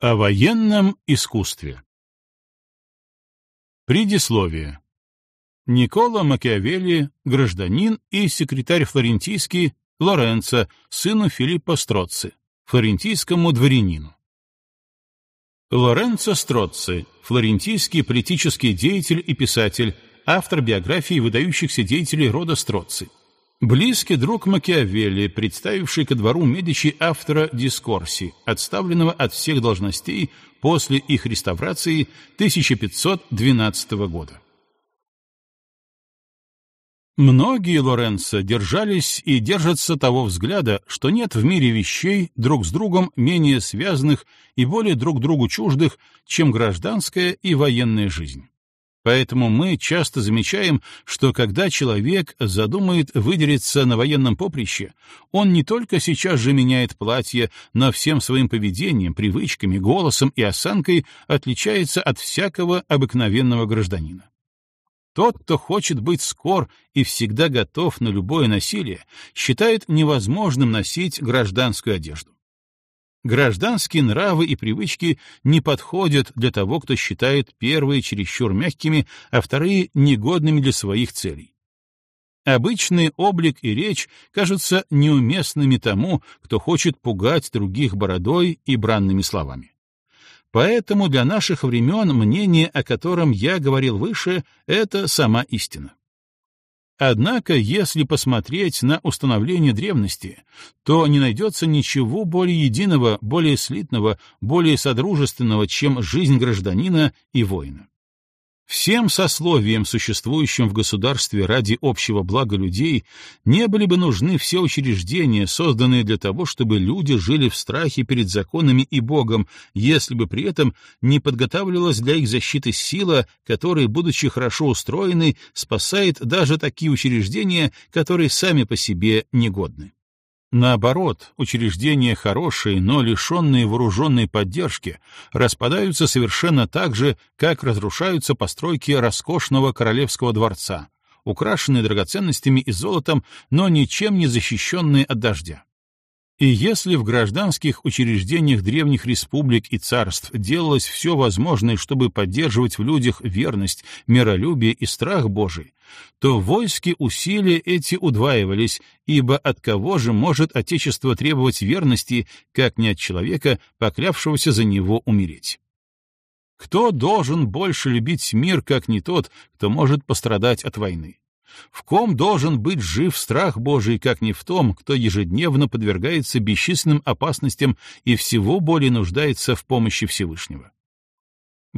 О военном искусстве. Предисловие. Никола Макиавелли, гражданин и секретарь флорентийский Лоренцо, сыну Филиппа Строцци, флорентийскому дворянину. Лоренцо Строцци, флорентийский политический деятель и писатель, автор биографии выдающихся деятелей рода Строцци. Близкий друг Макиавелли, представивший ко двору Медичи автора «Дискорси», отставленного от всех должностей после их реставрации 1512 года. Многие Лоренцо держались и держатся того взгляда, что нет в мире вещей друг с другом менее связанных и более друг другу чуждых, чем гражданская и военная жизнь. Поэтому мы часто замечаем, что когда человек задумает выделиться на военном поприще, он не только сейчас же меняет платье, но всем своим поведением, привычками, голосом и осанкой отличается от всякого обыкновенного гражданина. Тот, кто хочет быть скор и всегда готов на любое насилие, считает невозможным носить гражданскую одежду. Гражданские нравы и привычки не подходят для того, кто считает первые чересчур мягкими, а вторые негодными для своих целей. Обычный облик и речь кажутся неуместными тому, кто хочет пугать других бородой и бранными словами. Поэтому для наших времен мнение, о котором я говорил выше, — это сама истина. Однако, если посмотреть на установление древности, то не найдется ничего более единого, более слитного, более содружественного, чем жизнь гражданина и воина. Всем сословиям, существующим в государстве ради общего блага людей, не были бы нужны все учреждения, созданные для того, чтобы люди жили в страхе перед законами и Богом, если бы при этом не подготавливалась для их защиты сила, которая, будучи хорошо устроенной, спасает даже такие учреждения, которые сами по себе негодны. Наоборот, учреждения хорошие, но лишенные вооруженной поддержки, распадаются совершенно так же, как разрушаются постройки роскошного королевского дворца, украшенные драгоценностями и золотом, но ничем не защищенные от дождя. И если в гражданских учреждениях древних республик и царств делалось все возможное, чтобы поддерживать в людях верность, миролюбие и страх Божий, то войски усилия эти удваивались, ибо от кого же может Отечество требовать верности, как не от человека, поклявшегося за него умереть? Кто должен больше любить мир, как не тот, кто может пострадать от войны? В ком должен быть жив страх Божий, как не в том, кто ежедневно подвергается бесчисленным опасностям и всего более нуждается в помощи Всевышнего?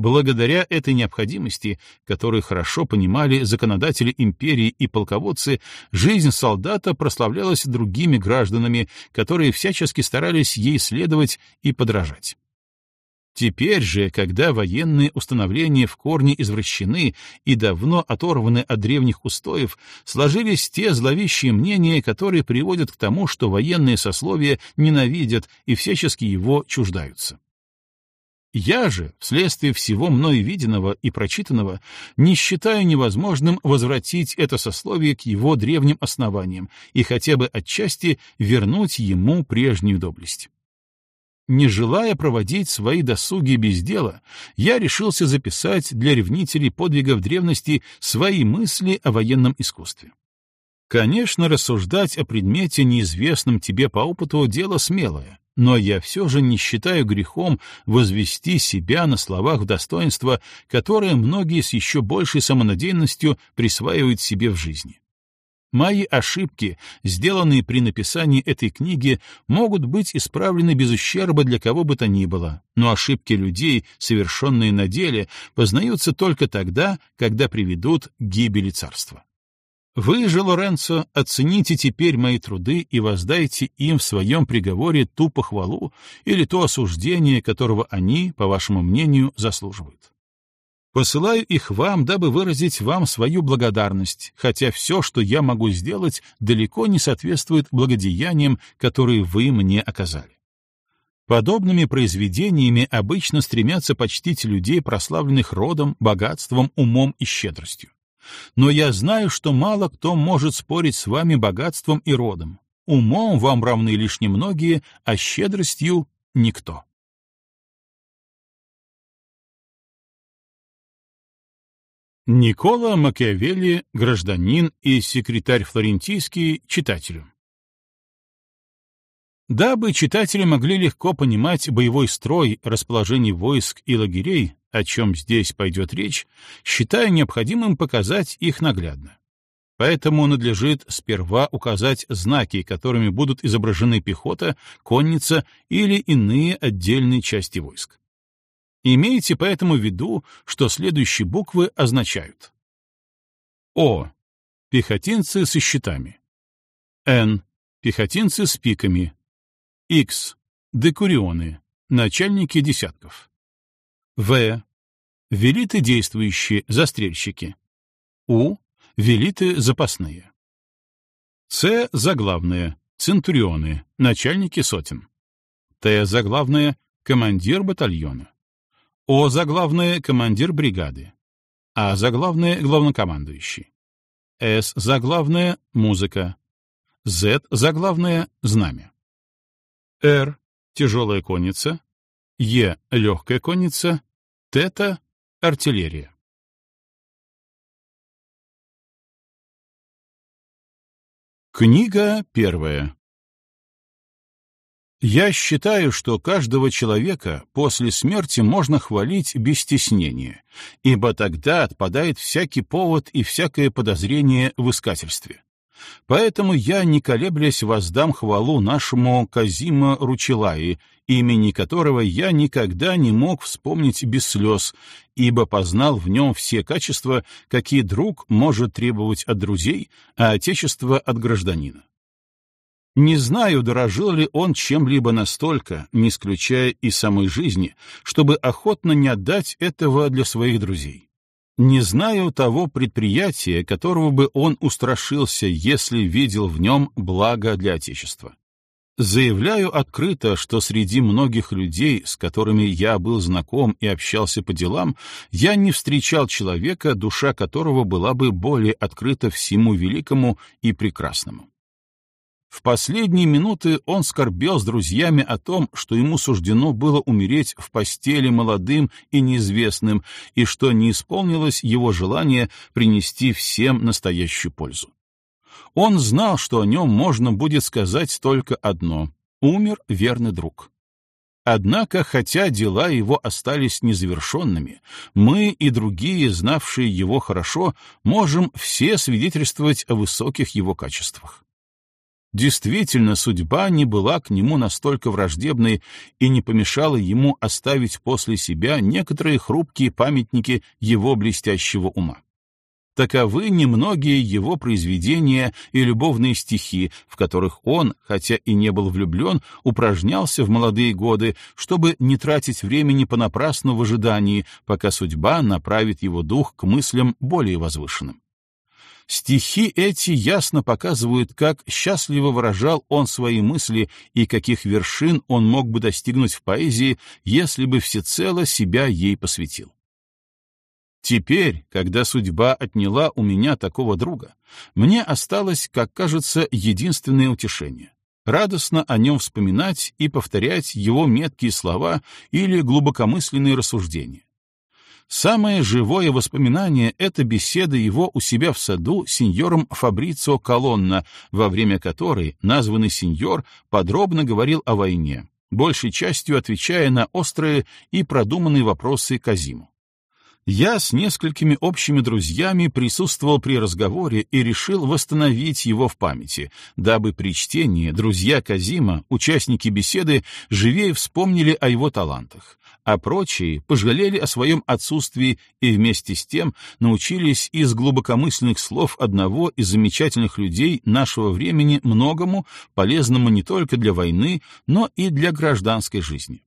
Благодаря этой необходимости, которую хорошо понимали законодатели империи и полководцы, жизнь солдата прославлялась другими гражданами, которые всячески старались ей следовать и подражать. Теперь же, когда военные установления в корне извращены и давно оторваны от древних устоев, сложились те зловещие мнения, которые приводят к тому, что военные сословия ненавидят и всячески его чуждаются. Я же, вследствие всего мною виденного и прочитанного, не считаю невозможным возвратить это сословие к его древним основаниям и хотя бы отчасти вернуть ему прежнюю доблесть. Не желая проводить свои досуги без дела, я решился записать для ревнителей подвигов древности свои мысли о военном искусстве. Конечно, рассуждать о предмете, неизвестном тебе по опыту, дело смелое, но я все же не считаю грехом возвести себя на словах в достоинство, которое многие с еще большей самонадеянностью присваивают себе в жизни. Мои ошибки, сделанные при написании этой книги, могут быть исправлены без ущерба для кого бы то ни было, но ошибки людей, совершенные на деле, познаются только тогда, когда приведут к гибели царства. Вы же, Лоренцо, оцените теперь мои труды и воздайте им в своем приговоре ту похвалу или то осуждение, которого они, по вашему мнению, заслуживают. Посылаю их вам, дабы выразить вам свою благодарность, хотя все, что я могу сделать, далеко не соответствует благодеяниям, которые вы мне оказали. Подобными произведениями обычно стремятся почтить людей, прославленных родом, богатством, умом и щедростью. Но я знаю, что мало кто может спорить с вами богатством и родом. Умом вам равны лишь немногие, а щедростью — никто. Никола Макиавелли, гражданин и секретарь флорентийский, читателю. Дабы читатели могли легко понимать боевой строй, расположение войск и лагерей, о чем здесь пойдет речь, считаю необходимым показать их наглядно. Поэтому надлежит сперва указать знаки, которыми будут изображены пехота, конница или иные отдельные части войск. Имейте поэтому в виду, что следующие буквы означают О. Пехотинцы со щитами. Н. Пехотинцы с пиками. X. Декурионы. Начальники десятков. В. Велиты действующие, застрельщики. У. Велиты запасные. С. Заглавные, центурионы, начальники сотен. Т. Заглавные, командир батальона. О заглавное — командир бригады. А заглавное — главнокомандующий. С заглавное — музыка. З заглавное — знамя. Р — тяжелая конница. Е — легкая конница. Тета — артиллерия. Книга первая. Я считаю, что каждого человека после смерти можно хвалить без стеснения, ибо тогда отпадает всякий повод и всякое подозрение в искательстве. Поэтому я, не колеблясь, воздам хвалу нашему Казима Ручелаи, имени которого я никогда не мог вспомнить без слез, ибо познал в нем все качества, какие друг может требовать от друзей, а отечество от гражданина. Не знаю, дорожил ли он чем-либо настолько, не исключая и самой жизни, чтобы охотно не отдать этого для своих друзей. Не знаю того предприятия, которого бы он устрашился, если видел в нем благо для Отечества. Заявляю открыто, что среди многих людей, с которыми я был знаком и общался по делам, я не встречал человека, душа которого была бы более открыта всему великому и прекрасному. В последние минуты он скорбел с друзьями о том, что ему суждено было умереть в постели молодым и неизвестным, и что не исполнилось его желание принести всем настоящую пользу. Он знал, что о нем можно будет сказать только одно — умер верный друг. Однако, хотя дела его остались незавершенными, мы и другие, знавшие его хорошо, можем все свидетельствовать о высоких его качествах. Действительно, судьба не была к нему настолько враждебной и не помешала ему оставить после себя некоторые хрупкие памятники его блестящего ума. Таковы немногие его произведения и любовные стихи, в которых он, хотя и не был влюблен, упражнялся в молодые годы, чтобы не тратить времени понапрасну в ожидании, пока судьба направит его дух к мыслям более возвышенным. Стихи эти ясно показывают, как счастливо выражал он свои мысли и каких вершин он мог бы достигнуть в поэзии, если бы всецело себя ей посвятил. Теперь, когда судьба отняла у меня такого друга, мне осталось, как кажется, единственное утешение — радостно о нем вспоминать и повторять его меткие слова или глубокомысленные рассуждения. Самое живое воспоминание — это беседа его у себя в саду с сеньором Фабрицио Колонна, во время которой названный сеньор подробно говорил о войне, большей частью отвечая на острые и продуманные вопросы Казиму. Я с несколькими общими друзьями присутствовал при разговоре и решил восстановить его в памяти, дабы при чтении друзья Казима, участники беседы, живее вспомнили о его талантах, а прочие пожалели о своем отсутствии и вместе с тем научились из глубокомысленных слов одного из замечательных людей нашего времени многому, полезному не только для войны, но и для гражданской жизни.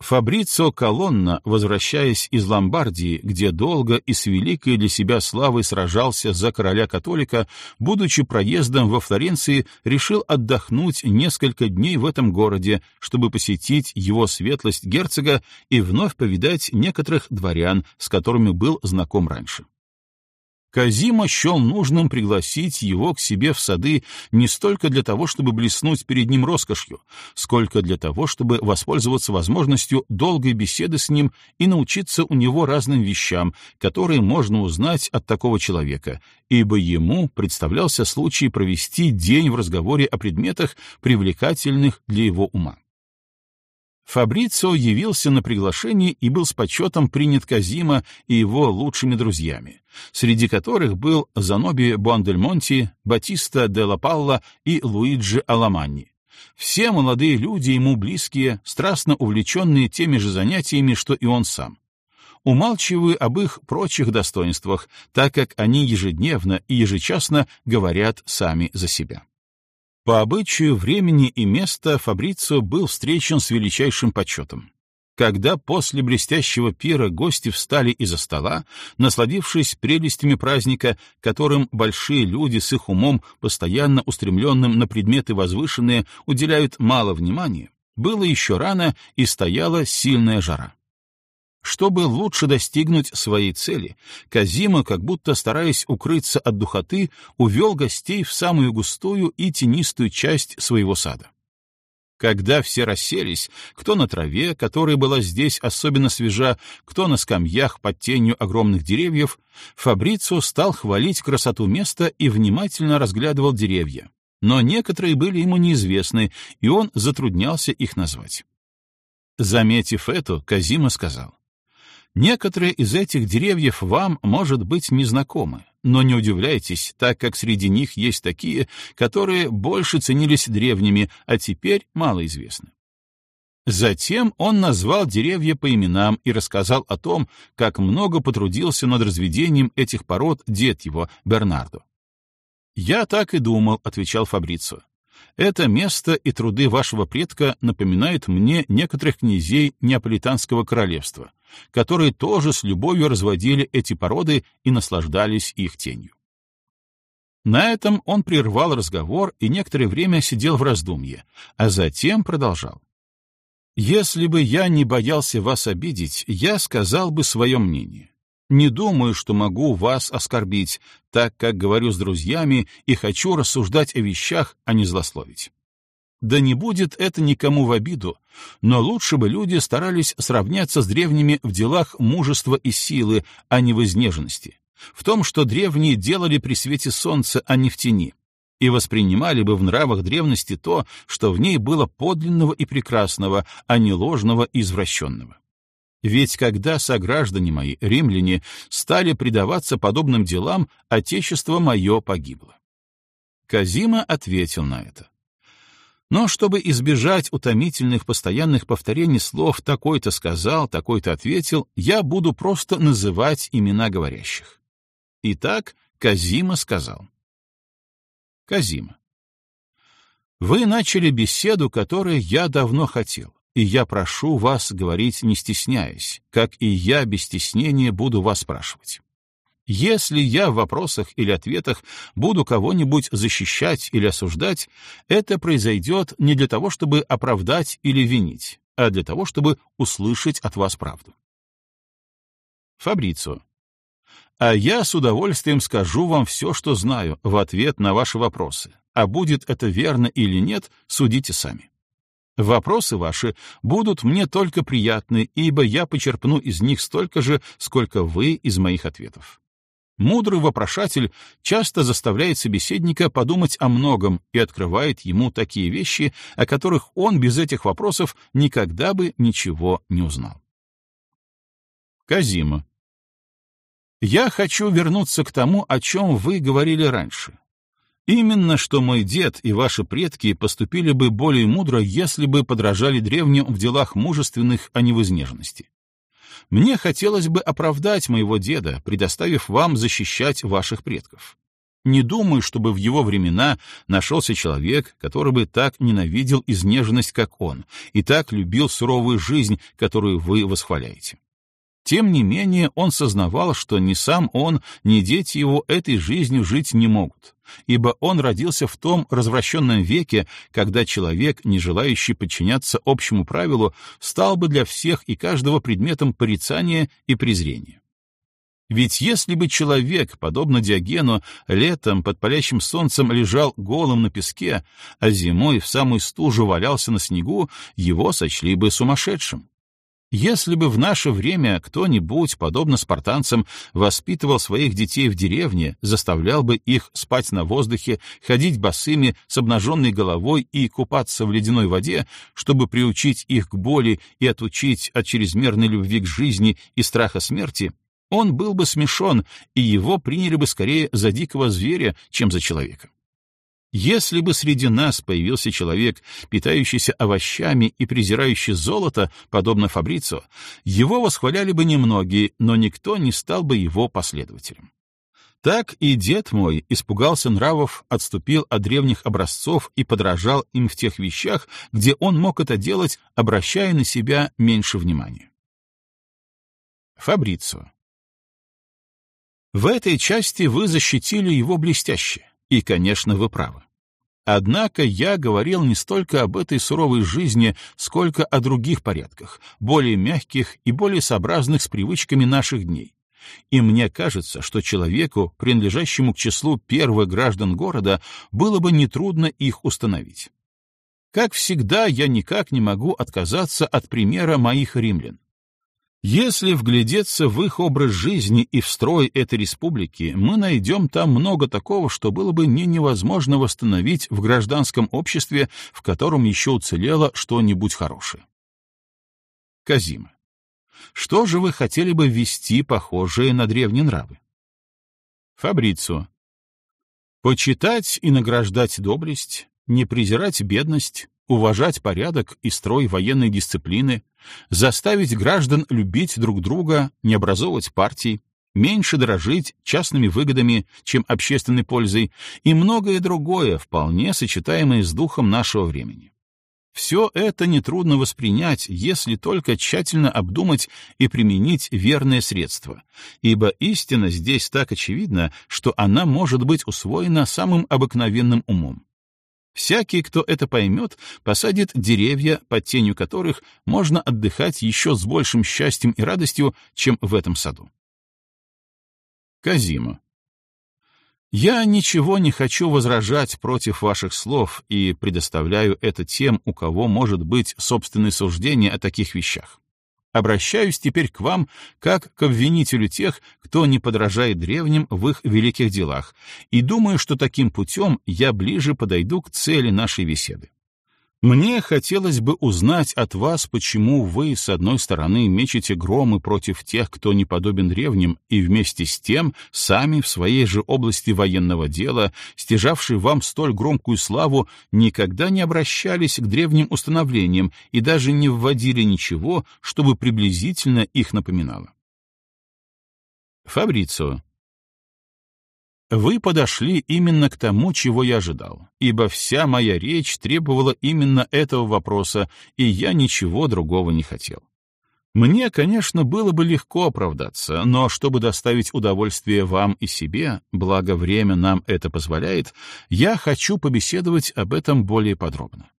Фабрицио Колонна, возвращаясь из Ломбардии, где долго и с великой для себя славой сражался за короля-католика, будучи проездом во Флоренции, решил отдохнуть несколько дней в этом городе, чтобы посетить его светлость герцога и вновь повидать некоторых дворян, с которыми был знаком раньше. Казима счел нужным пригласить его к себе в сады не столько для того, чтобы блеснуть перед ним роскошью, сколько для того, чтобы воспользоваться возможностью долгой беседы с ним и научиться у него разным вещам, которые можно узнать от такого человека, ибо ему представлялся случай провести день в разговоре о предметах, привлекательных для его ума. Фабрицио явился на приглашение и был с почетом принят Казима и его лучшими друзьями, среди которых был Заноби Буандельмонти, Батиста де ла Палла и Луиджи Аламанни. Все молодые люди ему близкие, страстно увлеченные теми же занятиями, что и он сам. Умалчиваю об их прочих достоинствах, так как они ежедневно и ежечасно говорят сами за себя. По обычаю времени и места Фабрицио был встречен с величайшим почетом. Когда после блестящего пира гости встали из-за стола, насладившись прелестями праздника, которым большие люди с их умом, постоянно устремленным на предметы возвышенные, уделяют мало внимания, было еще рано и стояла сильная жара. Чтобы лучше достигнуть своей цели, Казима, как будто стараясь укрыться от духоты, увел гостей в самую густую и тенистую часть своего сада. Когда все расселись, кто на траве, которая была здесь особенно свежа, кто на скамьях под тенью огромных деревьев, Фабрицио стал хвалить красоту места и внимательно разглядывал деревья. Но некоторые были ему неизвестны, и он затруднялся их назвать. Заметив это, Казима сказал, Некоторые из этих деревьев вам, может быть, незнакомы, но не удивляйтесь, так как среди них есть такие, которые больше ценились древними, а теперь мало известны. Затем он назвал деревья по именам и рассказал о том, как много потрудился над разведением этих пород дед его, Бернардо. «Я так и думал», — отвечал Фабрицо. Это место и труды вашего предка напоминают мне некоторых князей Неаполитанского королевства, которые тоже с любовью разводили эти породы и наслаждались их тенью. На этом он прервал разговор и некоторое время сидел в раздумье, а затем продолжал. «Если бы я не боялся вас обидеть, я сказал бы свое мнение. Не думаю, что могу вас оскорбить, так как говорю с друзьями и хочу рассуждать о вещах, а не злословить. Да не будет это никому в обиду, но лучше бы люди старались сравняться с древними в делах мужества и силы, а не в изнеженности, в том, что древние делали при свете солнца, а не в тени, и воспринимали бы в нравах древности то, что в ней было подлинного и прекрасного, а не ложного и извращенного. Ведь когда сограждане мои, римляне, стали предаваться подобным делам, отечество мое погибло. Казима ответил на это. Но чтобы избежать утомительных постоянных повторений слов «такой-то сказал», «такой-то ответил», я буду просто называть имена говорящих. Итак, Казима сказал. Казима. Вы начали беседу, которую я давно хотел и я прошу вас говорить не стесняясь, как и я без стеснения буду вас спрашивать. Если я в вопросах или ответах буду кого-нибудь защищать или осуждать, это произойдет не для того, чтобы оправдать или винить, а для того, чтобы услышать от вас правду. Фабрицо. А я с удовольствием скажу вам все, что знаю, в ответ на ваши вопросы, а будет это верно или нет, судите сами. Вопросы ваши будут мне только приятны, ибо я почерпну из них столько же, сколько вы из моих ответов. Мудрый вопрошатель часто заставляет собеседника подумать о многом и открывает ему такие вещи, о которых он без этих вопросов никогда бы ничего не узнал. Казима. Я хочу вернуться к тому, о чем вы говорили раньше, Именно что мой дед и ваши предки поступили бы более мудро, если бы подражали древним в делах мужественных, а не в изнеженности. Мне хотелось бы оправдать моего деда, предоставив вам защищать ваших предков. Не думаю, чтобы в его времена нашелся человек, который бы так ненавидел изнеженность, как он, и так любил суровую жизнь, которую вы восхваляете. Тем не менее, он сознавал, что ни сам он, ни дети его этой жизнью жить не могут, ибо он родился в том развращенном веке, когда человек, не желающий подчиняться общему правилу, стал бы для всех и каждого предметом порицания и презрения. Ведь если бы человек, подобно Диогену, летом под палящим солнцем лежал голым на песке, а зимой в самую стужу валялся на снегу, его сочли бы сумасшедшим. Если бы в наше время кто-нибудь, подобно спартанцам, воспитывал своих детей в деревне, заставлял бы их спать на воздухе, ходить босыми с обнаженной головой и купаться в ледяной воде, чтобы приучить их к боли и отучить от чрезмерной любви к жизни и страха смерти, он был бы смешон, и его приняли бы скорее за дикого зверя, чем за человека. Если бы среди нас появился человек, питающийся овощами и презирающий золото, подобно Фабрицо, его восхваляли бы немногие, но никто не стал бы его последователем. Так и дед мой испугался нравов, отступил от древних образцов и подражал им в тех вещах, где он мог это делать, обращая на себя меньше внимания. Фабрицо. В этой части вы защитили его блестяще. И, конечно, вы правы. Однако я говорил не столько об этой суровой жизни, сколько о других порядках, более мягких и более сообразных с привычками наших дней. И мне кажется, что человеку, принадлежащему к числу первых граждан города, было бы нетрудно их установить. Как всегда, я никак не могу отказаться от примера моих римлян. Если вглядеться в их образ жизни и в строй этой республики, мы найдем там много такого, что было бы не невозможно восстановить в гражданском обществе, в котором еще уцелело что-нибудь хорошее. Казима. Что же вы хотели бы ввести, похожее на древние нравы? Фабрицио. Почитать и награждать доблесть, не презирать бедность, уважать порядок и строй военной дисциплины, заставить граждан любить друг друга, не образовывать партий, меньше дорожить частными выгодами, чем общественной пользой, и многое другое, вполне сочетаемое с духом нашего времени. Все это нетрудно воспринять, если только тщательно обдумать и применить верное средство, ибо истина здесь так очевидна, что она может быть усвоена самым обыкновенным умом. Всякий, кто это поймет, посадит деревья, под тенью которых можно отдыхать еще с большим счастьем и радостью, чем в этом саду. Казима. Я ничего не хочу возражать против ваших слов и предоставляю это тем, у кого может быть собственное суждение о таких вещах. Обращаюсь теперь к вам как к обвинителю тех, кто не подражает древним в их великих делах, и думаю, что таким путем я ближе подойду к цели нашей беседы. Мне хотелось бы узнать от вас, почему вы, с одной стороны, мечете громы против тех, кто не подобен древним, и вместе с тем сами в своей же области военного дела, стяжавшие вам столь громкую славу, никогда не обращались к древним установлениям и даже не вводили ничего, чтобы приблизительно их напоминало. Фабрицио. Вы подошли именно к тому, чего я ожидал, ибо вся моя речь требовала именно этого вопроса, и я ничего другого не хотел. Мне, конечно, было бы легко оправдаться, но чтобы доставить удовольствие вам и себе, благо время нам это позволяет, я хочу побеседовать об этом более подробно.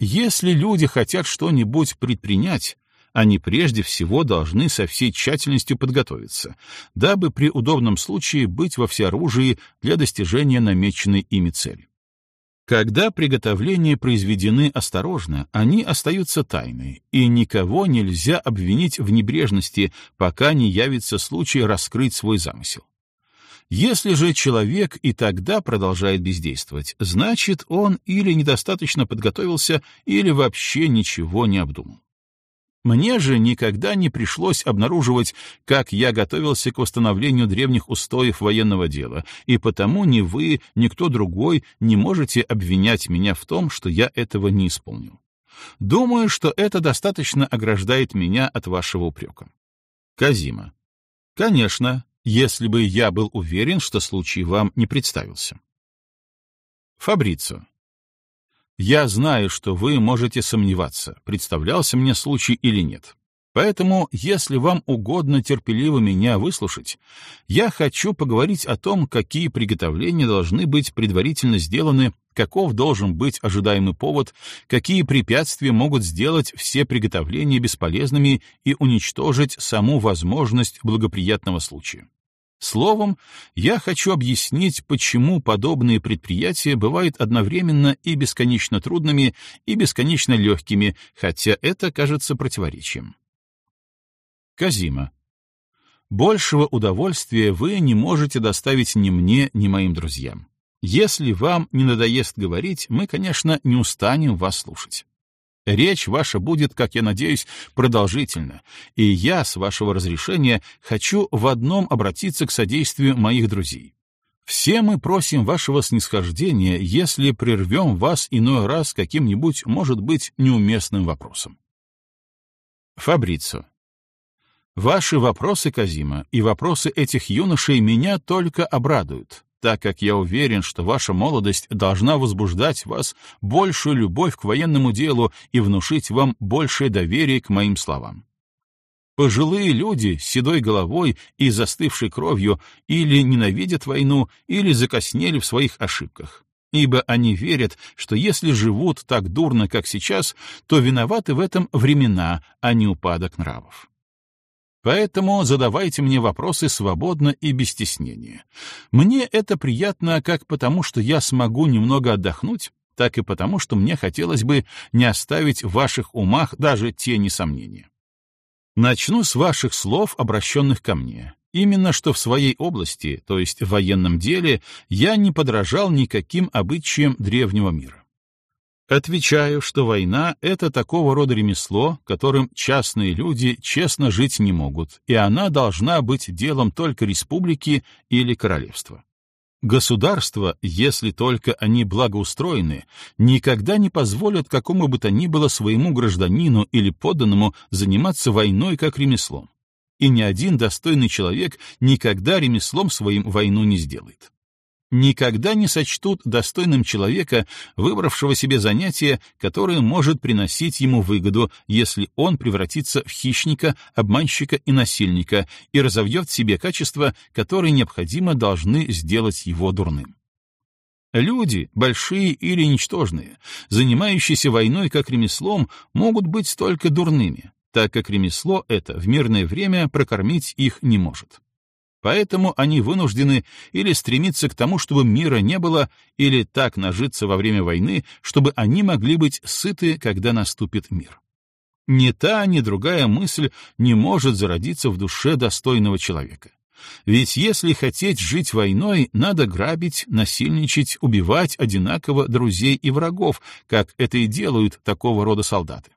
Если люди хотят что-нибудь предпринять, они прежде всего должны со всей тщательностью подготовиться, дабы при удобном случае быть во всеоружии для достижения намеченной ими цели. Когда приготовления произведены осторожно, они остаются тайной, и никого нельзя обвинить в небрежности, пока не явится случай раскрыть свой замысел. Если же человек и тогда продолжает бездействовать, значит, он или недостаточно подготовился, или вообще ничего не обдумал. Мне же никогда не пришлось обнаруживать, как я готовился к восстановлению древних устоев военного дела, и потому ни вы, ни кто другой не можете обвинять меня в том, что я этого не исполнил. Думаю, что это достаточно ограждает меня от вашего упрека. Казима. Конечно, если бы я был уверен, что случай вам не представился. Фабрицо. Я знаю, что вы можете сомневаться, представлялся мне случай или нет. Поэтому, если вам угодно терпеливо меня выслушать, я хочу поговорить о том, какие приготовления должны быть предварительно сделаны, каков должен быть ожидаемый повод, какие препятствия могут сделать все приготовления бесполезными и уничтожить саму возможность благоприятного случая. Словом, я хочу объяснить, почему подобные предприятия бывают одновременно и бесконечно трудными, и бесконечно легкими, хотя это кажется противоречием. Казима. Большего удовольствия вы не можете доставить ни мне, ни моим друзьям. Если вам не надоест говорить, мы, конечно, не устанем вас слушать. Речь ваша будет, как я надеюсь, продолжительна, и я, с вашего разрешения, хочу в одном обратиться к содействию моих друзей. Все мы просим вашего снисхождения, если прервем вас иной раз каким-нибудь, может быть, неуместным вопросом. Фабрицо. Ваши вопросы, Казима, и вопросы этих юношей меня только обрадуют, так как я уверен, что ваша молодость должна возбуждать вас большую любовь к военному делу и внушить вам большее доверие к моим словам. Пожилые люди с седой головой и застывшей кровью или ненавидят войну, или закоснели в своих ошибках, ибо они верят, что если живут так дурно, как сейчас, то виноваты в этом времена, а не упадок нравов. Поэтому задавайте мне вопросы свободно и без стеснения. Мне это приятно как потому, что я смогу немного отдохнуть, так и потому, что мне хотелось бы не оставить в ваших умах даже тени сомнения. Начну с ваших слов, обращенных ко мне. Именно что в своей области, то есть в военном деле, я не подражал никаким обычаям древнего мира. Отвечаю, что война — это такого рода ремесло, которым частные люди честно жить не могут, и она должна быть делом только республики или королевства. Государства, если только они благоустроены, никогда не позволят какому бы то ни было своему гражданину или подданному заниматься войной как ремеслом. И ни один достойный человек никогда ремеслом своим войну не сделает никогда не сочтут достойным человека, выбравшего себе занятие, которое может приносить ему выгоду, если он превратится в хищника, обманщика и насильника и разовьет в себе качества, которые необходимо должны сделать его дурным. Люди, большие или ничтожные, занимающиеся войной как ремеслом, могут быть только дурными, так как ремесло это в мирное время прокормить их не может. Поэтому они вынуждены или стремиться к тому, чтобы мира не было, или так нажиться во время войны, чтобы они могли быть сыты, когда наступит мир. Ни та, ни другая мысль не может зародиться в душе достойного человека. Ведь если хотеть жить войной, надо грабить, насильничать, убивать одинаково друзей и врагов, как это и делают такого рода солдаты.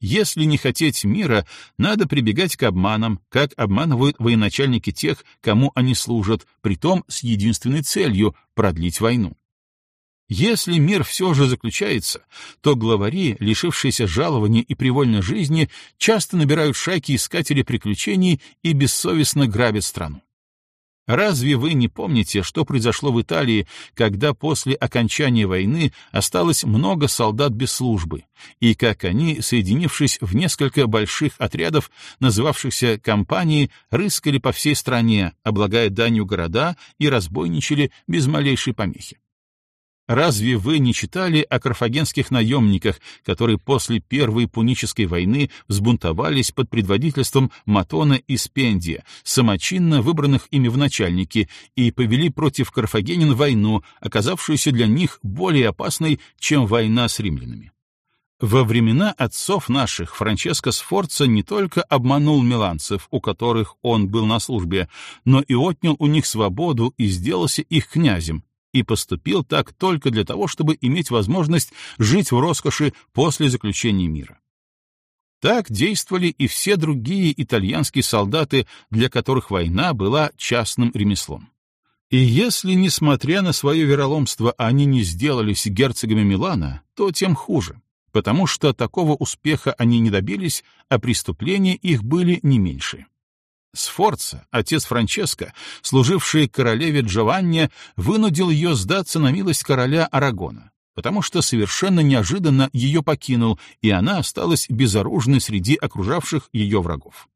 Если не хотеть мира, надо прибегать к обманам, как обманывают военачальники тех, кому они служат, притом с единственной целью — продлить войну. Если мир все же заключается, то главари, лишившиеся жалования и привольной жизни, часто набирают шайки искателей приключений и бессовестно грабят страну. Разве вы не помните, что произошло в Италии, когда после окончания войны осталось много солдат без службы, и как они, соединившись в несколько больших отрядов, называвшихся компанией, рыскали по всей стране, облагая данью города и разбойничали без малейшей помехи? Разве вы не читали о карфагенских наемниках, которые после Первой Пунической войны взбунтовались под предводительством Матона и Спендия, самочинно выбранных ими в начальники, и повели против карфагенин войну, оказавшуюся для них более опасной, чем война с римлянами? Во времена отцов наших Франческо Сфорца не только обманул миланцев, у которых он был на службе, но и отнял у них свободу и сделался их князем, и поступил так только для того, чтобы иметь возможность жить в роскоши после заключения мира. Так действовали и все другие итальянские солдаты, для которых война была частным ремеслом. И если, несмотря на свое вероломство, они не сделались герцогами Милана, то тем хуже, потому что такого успеха они не добились, а преступления их были не меньше. Сфорца, отец Франческо, служивший королеве Джованне, вынудил ее сдаться на милость короля Арагона. потому что совершенно неожиданно ее покинул, и она осталась безоружной среди окружавших ее врагов.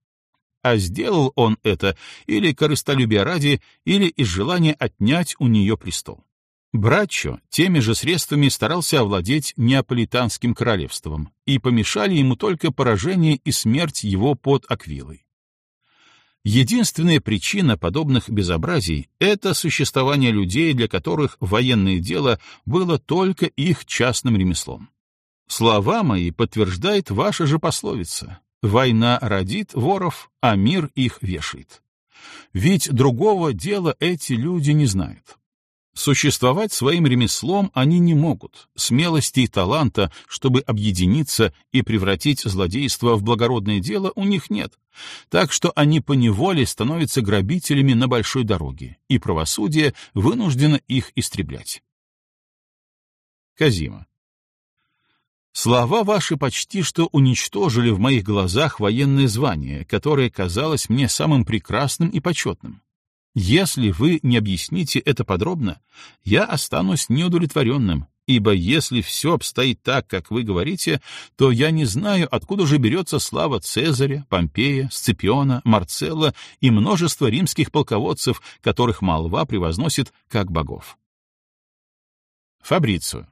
А сделал он это или корыстолюбия ради, или из желания отнять у нее престол. Брачо теми же средствами старался овладеть Неаполитанским королевством, и помешали ему только поражение и смерть его под Аквилой. Единственная причина подобных безобразий — это существование людей, для которых военное дело было только их частным ремеслом. Слова мои подтверждает ваша же пословица «Война родит воров, а мир их вешает». Ведь другого дела эти люди не знают. Существовать своим ремеслом они не могут, смелости и таланта, чтобы объединиться и превратить злодейство в благородное дело, у них нет, так что они поневоле становятся грабителями на большой дороге, и правосудие вынуждено их истреблять. Казима. Слова ваши почти что уничтожили в моих глазах военное звание, которое казалось мне самым прекрасным и почетным. Если вы не объясните это подробно, я останусь неудовлетворенным, ибо если все обстоит так, как вы говорите, то я не знаю, откуда же берется слава Цезаря, Помпея, Сципиона, Марцелла и множество римских полководцев, которых молва превозносит как богов. Фабрицио.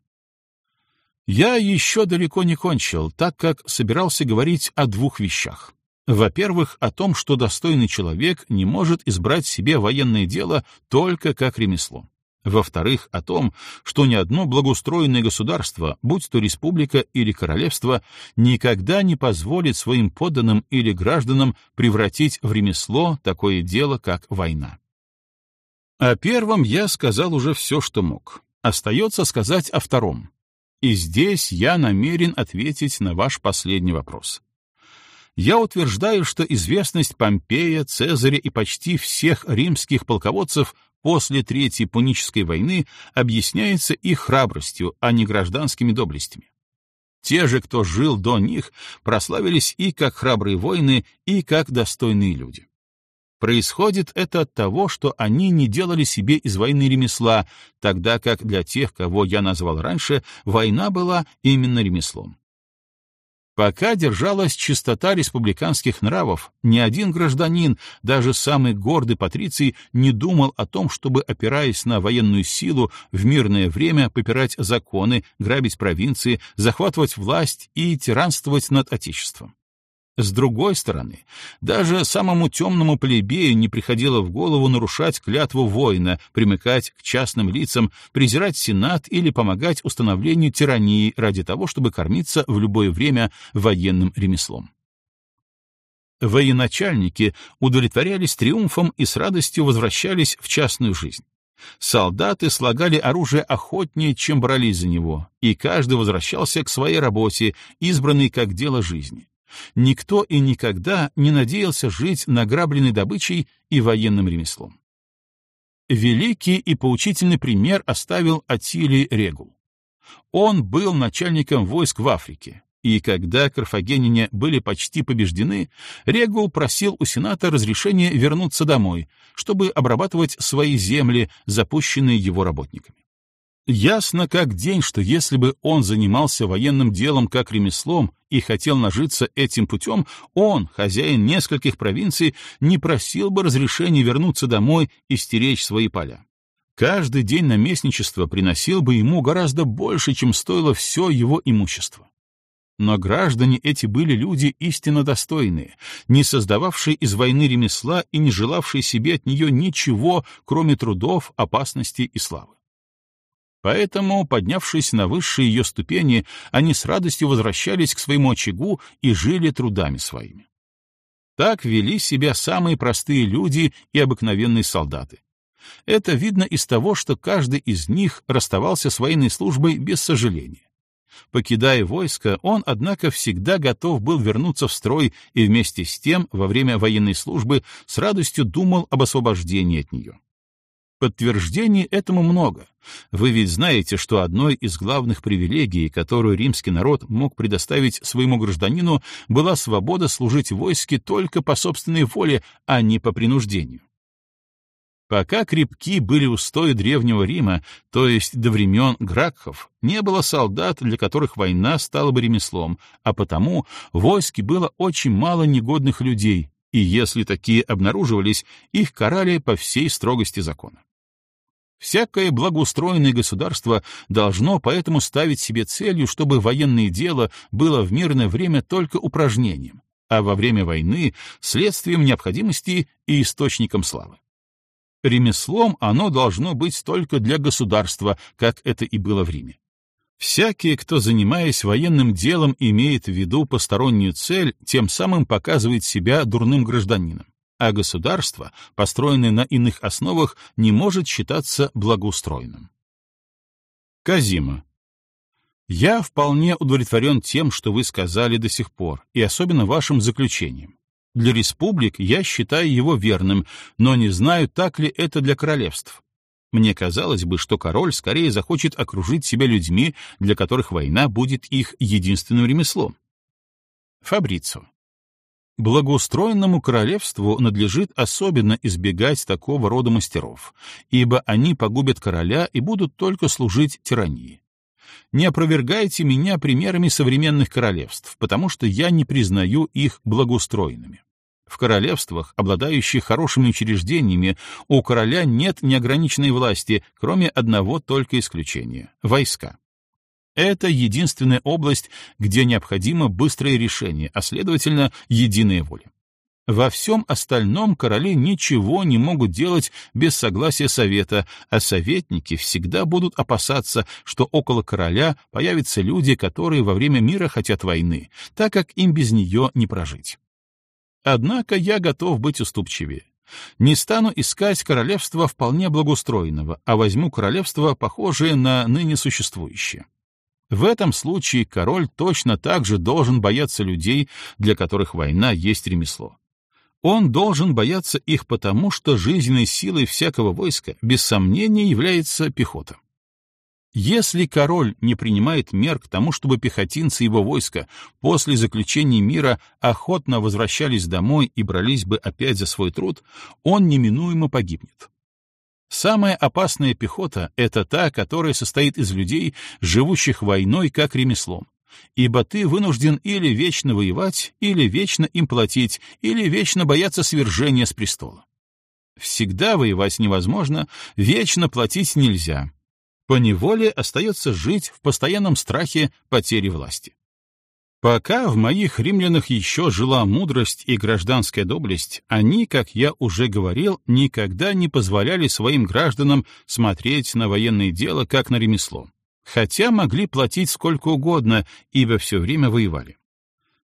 Я еще далеко не кончил, так как собирался говорить о двух вещах. Во-первых, о том, что достойный человек не может избрать себе военное дело только как ремесло. Во-вторых, о том, что ни одно благоустроенное государство, будь то республика или королевство, никогда не позволит своим подданным или гражданам превратить в ремесло такое дело, как война. О первом я сказал уже все, что мог. Остается сказать о втором. И здесь я намерен ответить на ваш последний вопрос я утверждаю, что известность Помпея, Цезаря и почти всех римских полководцев после Третьей Пунической войны объясняется их храбростью, а не гражданскими доблестями. Те же, кто жил до них, прославились и как храбрые воины, и как достойные люди. Происходит это от того, что они не делали себе из войны ремесла, тогда как для тех, кого я назвал раньше, война была именно ремеслом. Пока держалась чистота республиканских нравов, ни один гражданин, даже самый гордый патриций, не думал о том, чтобы, опираясь на военную силу, в мирное время попирать законы, грабить провинции, захватывать власть и тиранствовать над Отечеством. С другой стороны, даже самому темному плебею не приходило в голову нарушать клятву воина, примыкать к частным лицам, презирать сенат или помогать установлению тирании ради того, чтобы кормиться в любое время военным ремеслом. Военачальники удовлетворялись триумфом и с радостью возвращались в частную жизнь. Солдаты слагали оружие охотнее, чем брались за него, и каждый возвращался к своей работе, избранной как дело жизни. Никто и никогда не надеялся жить награбленной добычей и военным ремеслом. Великий и поучительный пример оставил Атилий Регул. Он был начальником войск в Африке, и когда карфагеняне были почти побеждены, Регул просил у Сената разрешения вернуться домой, чтобы обрабатывать свои земли, запущенные его работниками. Ясно как день, что если бы он занимался военным делом как ремеслом и хотел нажиться этим путем, он, хозяин нескольких провинций, не просил бы разрешения вернуться домой и стеречь свои поля. Каждый день наместничества приносил бы ему гораздо больше, чем стоило все его имущество. Но граждане эти были люди истинно достойные, не создававшие из войны ремесла и не желавшие себе от нее ничего, кроме трудов, опасности и славы. Поэтому, поднявшись на высшие ее ступени, они с радостью возвращались к своему очагу и жили трудами своими. Так вели себя самые простые люди и обыкновенные солдаты. Это видно из того, что каждый из них расставался с военной службой без сожаления. Покидая войско, он, однако, всегда готов был вернуться в строй и вместе с тем во время военной службы с радостью думал об освобождении от нее. Подтверждений этому много. Вы ведь знаете, что одной из главных привилегий, которую римский народ мог предоставить своему гражданину, была свобода служить войске только по собственной воле, а не по принуждению. Пока крепки были устои Древнего Рима, то есть до времен Гракхов, не было солдат, для которых война стала бы ремеслом, а потому в войске было очень мало негодных людей, и если такие обнаруживались, их карали по всей строгости закона. Всякое благоустроенное государство должно поэтому ставить себе целью, чтобы военное дело было в мирное время только упражнением, а во время войны — следствием необходимости и источником славы. Ремеслом оно должно быть только для государства, как это и было в Риме. Всякий, кто, занимаясь военным делом, имеет в виду постороннюю цель, тем самым показывает себя дурным гражданином, а государство, построенное на иных основах, не может считаться благоустроенным. Казима. Я вполне удовлетворен тем, что вы сказали до сих пор, и особенно вашим заключением. Для республик я считаю его верным, но не знаю, так ли это для королевств. Мне казалось бы, что король скорее захочет окружить себя людьми, для которых война будет их единственным ремеслом. Фабрицо. Благоустроенному королевству надлежит особенно избегать такого рода мастеров, ибо они погубят короля и будут только служить тирании. Не опровергайте меня примерами современных королевств, потому что я не признаю их благоустроенными. В королевствах, обладающих хорошими учреждениями, у короля нет неограниченной власти, кроме одного только исключения — войска. Это единственная область, где необходимо быстрое решение, а следовательно, единая воля. Во всем остальном короли ничего не могут делать без согласия совета, а советники всегда будут опасаться, что около короля появятся люди, которые во время мира хотят войны, так как им без нее не прожить. Однако я готов быть уступчивее. Не стану искать королевства вполне благоустроенного, а возьму королевство, похожее на ныне существующее. В этом случае король точно так же должен бояться людей, для которых война есть ремесло. Он должен бояться их потому, что жизненной силой всякого войска без сомнения является пехота. Если король не принимает мер к тому, чтобы пехотинцы его войска после заключения мира охотно возвращались домой и брались бы опять за свой труд, он неминуемо погибнет. Самая опасная пехота — это та, которая состоит из людей, живущих войной как ремеслом, ибо ты вынужден или вечно воевать, или вечно им платить, или вечно бояться свержения с престола. Всегда воевать невозможно, вечно платить нельзя. По неволе остается жить в постоянном страхе потери власти. Пока в моих римлянах еще жила мудрость и гражданская доблесть, они, как я уже говорил, никогда не позволяли своим гражданам смотреть на военное дело как на ремесло хотя могли платить сколько угодно, ибо все время воевали.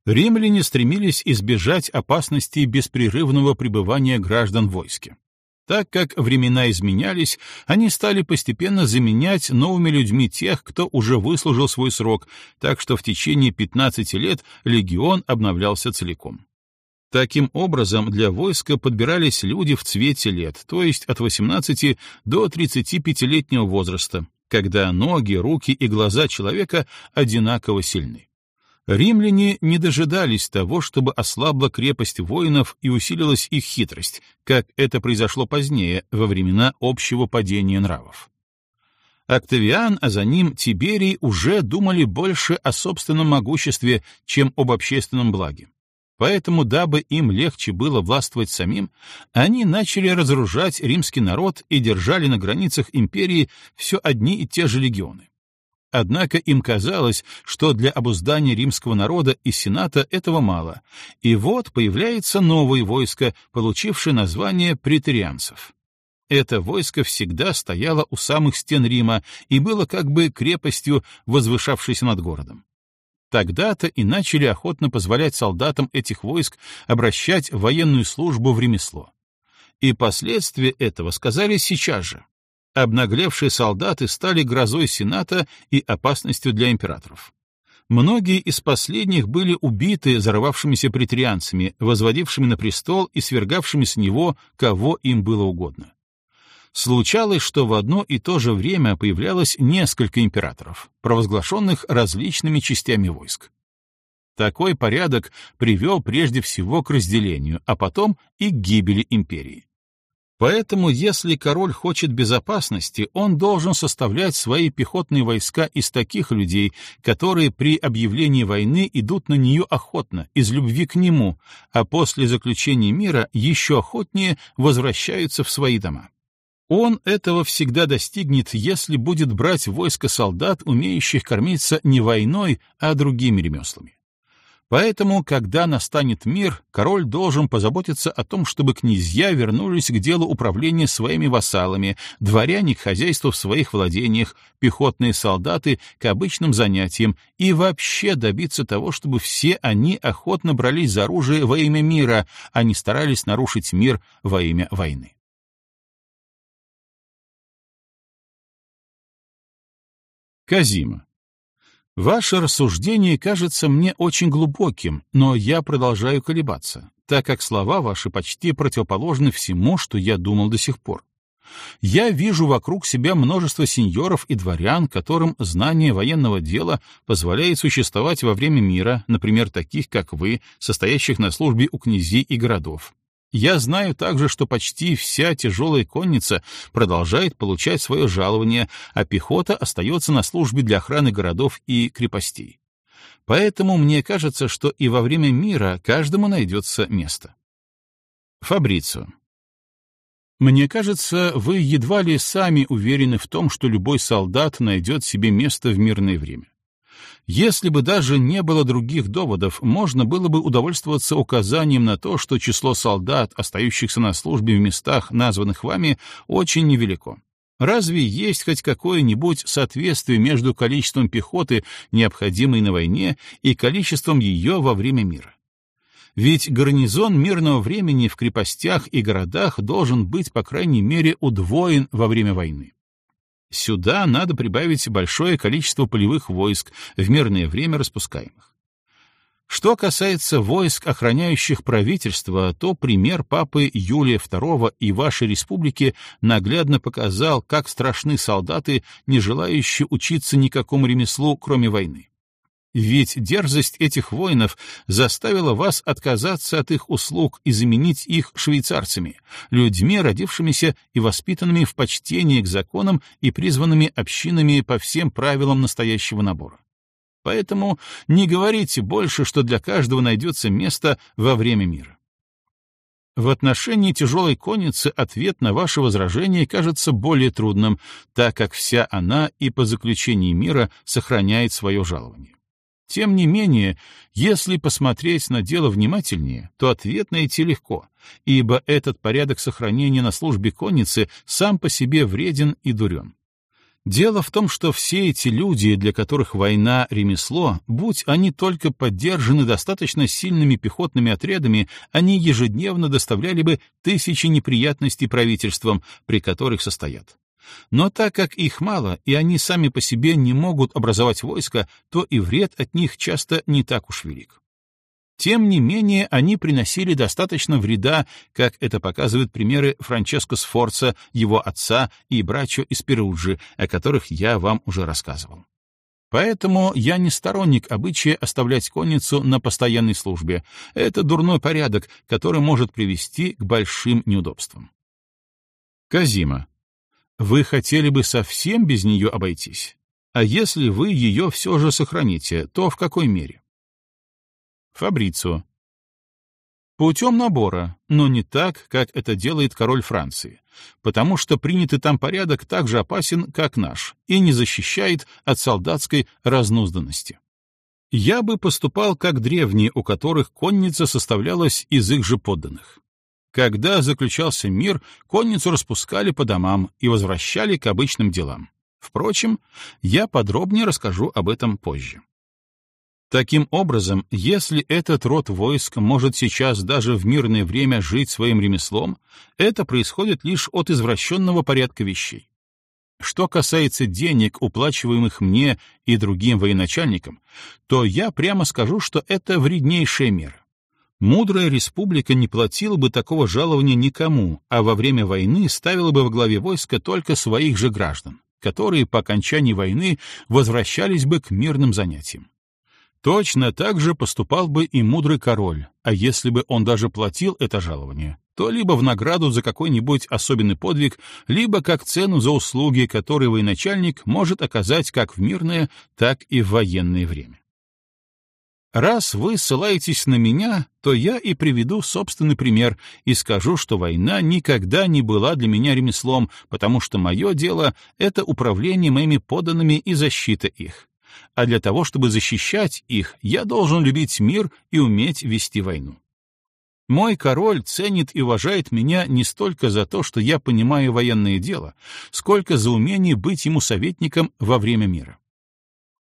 Римляне стремились избежать опасности беспрерывного пребывания граждан в войске. Так как времена изменялись, они стали постепенно заменять новыми людьми тех, кто уже выслужил свой срок, так что в течение 15 лет легион обновлялся целиком. Таким образом, для войска подбирались люди в цвете лет, то есть от 18 до 35-летнего возраста, когда ноги, руки и глаза человека одинаково сильны. Римляне не дожидались того, чтобы ослабла крепость воинов и усилилась их хитрость, как это произошло позднее, во времена общего падения нравов. Октавиан, а за ним Тиберий уже думали больше о собственном могуществе, чем об общественном благе. Поэтому, дабы им легче было властвовать самим, они начали разоружать римский народ и держали на границах империи все одни и те же легионы. Однако им казалось, что для обуздания римского народа и сената этого мало, и вот появляется новое войско, получившее название претерианцев. Это войско всегда стояло у самых стен Рима и было как бы крепостью, возвышавшейся над городом. Тогда-то и начали охотно позволять солдатам этих войск обращать военную службу в ремесло. И последствия этого сказались сейчас же. Обнаглевшие солдаты стали грозой Сената и опасностью для императоров. Многие из последних были убиты зарывавшимися претарианцами, возводившими на престол и свергавшими с него, кого им было угодно. Случалось, что в одно и то же время появлялось несколько императоров, провозглашенных различными частями войск. Такой порядок привел прежде всего к разделению, а потом и к гибели империи. Поэтому, если король хочет безопасности, он должен составлять свои пехотные войска из таких людей, которые при объявлении войны идут на нее охотно, из любви к нему, а после заключения мира еще охотнее возвращаются в свои дома. Он этого всегда достигнет, если будет брать войско солдат, умеющих кормиться не войной, а другими ремеслами. Поэтому, когда настанет мир, король должен позаботиться о том, чтобы князья вернулись к делу управления своими вассалами, дворяне к хозяйству в своих владениях, пехотные солдаты к обычным занятиям и вообще добиться того, чтобы все они охотно брались за оружие во имя мира, а не старались нарушить мир во имя войны. Казима. Ваше рассуждение кажется мне очень глубоким, но я продолжаю колебаться, так как слова ваши почти противоположны всему, что я думал до сих пор. Я вижу вокруг себя множество сеньоров и дворян, которым знание военного дела позволяет существовать во время мира, например, таких, как вы, состоящих на службе у князей и городов. Я знаю также, что почти вся тяжелая конница продолжает получать свое жалование, а пехота остается на службе для охраны городов и крепостей. Поэтому мне кажется, что и во время мира каждому найдется место. Фабрицио. Мне кажется, вы едва ли сами уверены в том, что любой солдат найдет себе место в мирное время. Если бы даже не было других доводов, можно было бы удовольствоваться указанием на то, что число солдат, остающихся на службе в местах, названных вами, очень невелико. Разве есть хоть какое-нибудь соответствие между количеством пехоты, необходимой на войне, и количеством ее во время мира? Ведь гарнизон мирного времени в крепостях и городах должен быть, по крайней мере, удвоен во время войны. Сюда надо прибавить большое количество полевых войск, в мирное время распускаемых. Что касается войск, охраняющих правительство, то пример папы Юлия II и вашей республики наглядно показал, как страшны солдаты, не желающие учиться никакому ремеслу, кроме войны. Ведь дерзость этих воинов заставила вас отказаться от их услуг и заменить их швейцарцами, людьми, родившимися и воспитанными в почтении к законам и призванными общинами по всем правилам настоящего набора. Поэтому не говорите больше, что для каждого найдется место во время мира. В отношении тяжелой конницы ответ на ваше возражение кажется более трудным, так как вся она и по заключении мира сохраняет свое жалование. Тем не менее, если посмотреть на дело внимательнее, то ответ найти легко, ибо этот порядок сохранения на службе конницы сам по себе вреден и дурен. Дело в том, что все эти люди, для которых война — ремесло, будь они только поддержаны достаточно сильными пехотными отрядами, они ежедневно доставляли бы тысячи неприятностей правительствам, при которых состоят. Но так как их мало, и они сами по себе не могут образовать войско, то и вред от них часто не так уж велик. Тем не менее, они приносили достаточно вреда, как это показывают примеры Франческо Сфорца, его отца и брачо из Перуджи, о которых я вам уже рассказывал. Поэтому я не сторонник обычая оставлять конницу на постоянной службе. Это дурной порядок, который может привести к большим неудобствам. Казима. Вы хотели бы совсем без нее обойтись? А если вы ее все же сохраните, то в какой мере? Фабрицио. Путем набора, но не так, как это делает король Франции, потому что принятый там порядок так же опасен, как наш, и не защищает от солдатской разнузданности. Я бы поступал как древние, у которых конница составлялась из их же подданных. Когда заключался мир, конницу распускали по домам и возвращали к обычным делам. Впрочем, я подробнее расскажу об этом позже. Таким образом, если этот род войск может сейчас даже в мирное время жить своим ремеслом, это происходит лишь от извращенного порядка вещей. Что касается денег, уплачиваемых мне и другим военачальникам, то я прямо скажу, что это вреднейшая мера. Мудрая республика не платила бы такого жалования никому, а во время войны ставила бы во главе войска только своих же граждан, которые по окончании войны возвращались бы к мирным занятиям. Точно так же поступал бы и мудрый король, а если бы он даже платил это жалование, то либо в награду за какой-нибудь особенный подвиг, либо как цену за услуги, которые военачальник может оказать как в мирное, так и в военное время. Раз вы ссылаетесь на меня, то я и приведу собственный пример и скажу, что война никогда не была для меня ремеслом, потому что мое дело — это управление моими подданными и защита их а для того, чтобы защищать их, я должен любить мир и уметь вести войну. Мой король ценит и уважает меня не столько за то, что я понимаю военное дело, сколько за умение быть ему советником во время мира.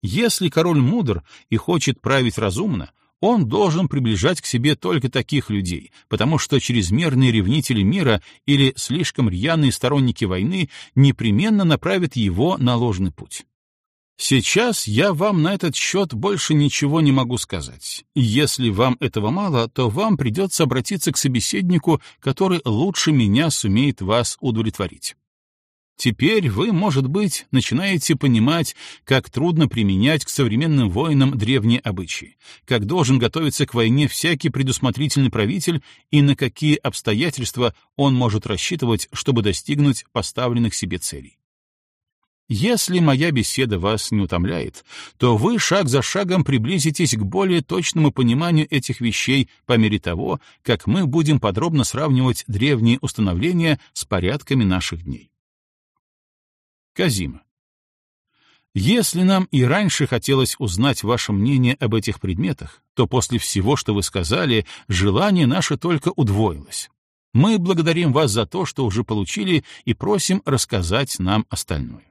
Если король мудр и хочет править разумно, он должен приближать к себе только таких людей, потому что чрезмерные ревнители мира или слишком рьяные сторонники войны непременно направят его на ложный путь. Сейчас я вам на этот счет больше ничего не могу сказать. Если вам этого мало, то вам придется обратиться к собеседнику, который лучше меня сумеет вас удовлетворить. Теперь вы, может быть, начинаете понимать, как трудно применять к современным воинам древние обычаи, как должен готовиться к войне всякий предусмотрительный правитель и на какие обстоятельства он может рассчитывать, чтобы достигнуть поставленных себе целей. Если моя беседа вас не утомляет, то вы шаг за шагом приблизитесь к более точному пониманию этих вещей по мере того, как мы будем подробно сравнивать древние установления с порядками наших дней. Казима. Если нам и раньше хотелось узнать ваше мнение об этих предметах, то после всего, что вы сказали, желание наше только удвоилось. Мы благодарим вас за то, что уже получили, и просим рассказать нам остальное.